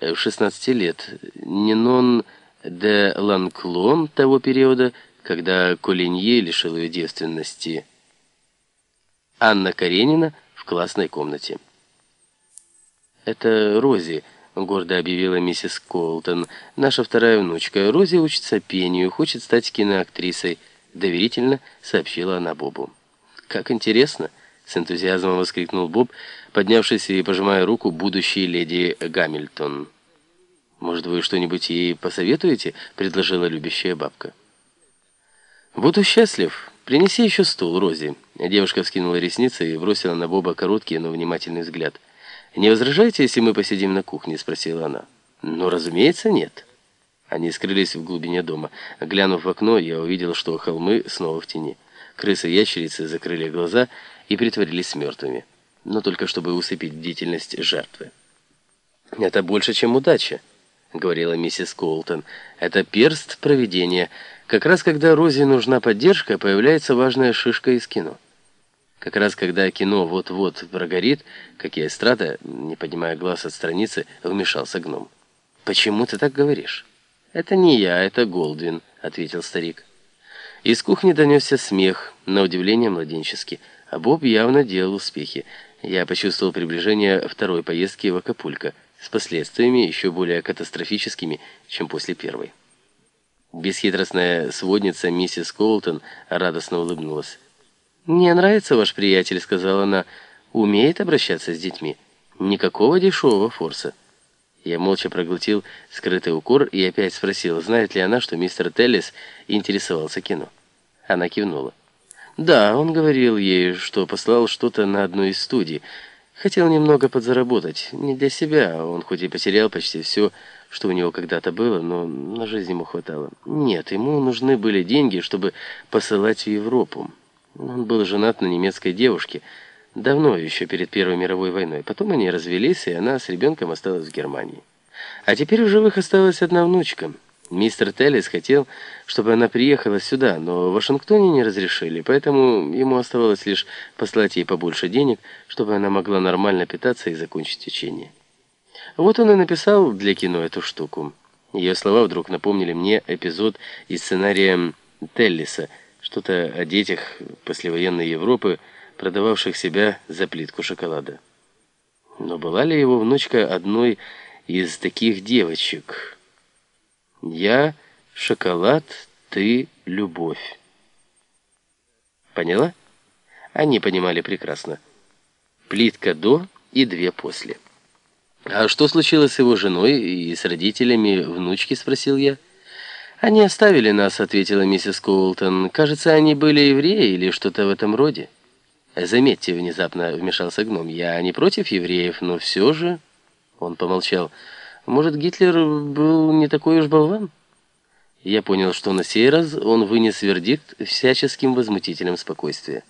э, 16 лет. Нинон де Ланклон того периода, когда Колинье лишил ее девственности. Анна Каренина в классной комнате. «Это Рози», — гордо объявила миссис Колтон. «Наша вторая внучка. Рози учится пению, хочет стать киноактрисой», — доверительно сообщила она Бобу. «Как интересно!» — с энтузиазмом воскликнул Боб, поднявшись и пожимая руку будущей леди Гамильтон. «Может, вы что-нибудь ей посоветуете?» — предложила любящая бабка. «Буду счастлив. Принеси еще стул, Рози». Девушка вскинула ресницы и бросила на Боба короткий, но внимательный взгляд. «Не возражаете, если мы посидим на кухне?» — спросила она. «Ну, разумеется, нет». Они скрылись в глубине дома. Глянув в окно, я увидел, что холмы снова в тени. Крысы-ящерицы закрыли глаза и притворились мертвыми. Но только чтобы усыпить бдительность жертвы. «Это больше, чем удача», — говорила миссис Колтон. «Это перст провидения. Как раз когда Розе нужна поддержка, появляется важная шишка из кино». Как раз когда кино вот-вот прогорит, как и эстрада, не поднимая глаз от страницы, вмешался гном. «Почему ты так говоришь?» «Это не я, это Голдвин», — ответил старик. Из кухни донесся смех, на удивление младенческий, а Боб явно делал успехи. Я почувствовал приближение второй поездки в Акапулько с последствиями еще более катастрофическими, чем после первой. Бесхитростная сводница миссис Колтон радостно улыбнулась. «Мне нравится ваш приятель», — сказала она. «Умеет обращаться с детьми. Никакого дешевого форса». Я молча проглотил скрытый укор и опять спросил, знает ли она, что мистер Теллис интересовался кино. Она кивнула. «Да, он говорил ей, что послал что-то на одной из студий. Хотел немного подзаработать. Не для себя. Он хоть и потерял почти все, что у него когда-то было, но на жизнь ему хватало. Нет, ему нужны были деньги, чтобы посылать в Европу». Он был женат на немецкой девушке, давно, еще перед Первой мировой войной. Потом они развелись, и она с ребенком осталась в Германии. А теперь в живых осталась одна внучка. Мистер Теллис хотел, чтобы она приехала сюда, но в Вашингтоне не разрешили, поэтому ему оставалось лишь послать ей побольше денег, чтобы она могла нормально питаться и закончить учение. Вот он и написал для кино эту штуку. Ее слова вдруг напомнили мне эпизод из сценария Теллиса – что-то о детях послевоенной Европы, продававших себя за плитку шоколада. Но была ли его внучка одной из таких девочек? «Я — шоколад, ты — любовь». Поняла? Они понимали прекрасно. Плитка до и две после. «А что случилось с его женой и с родителями внучки?» — спросил я. «Они оставили нас», — ответила миссис Коултон. «Кажется, они были евреи или что-то в этом роде». «Заметьте», — внезапно вмешался гном, — «я не против евреев, но все же...» Он помолчал. «Может, Гитлер был не такой уж болван?» Я понял, что на сей раз он вынес вердикт всяческим возмутителем спокойствия.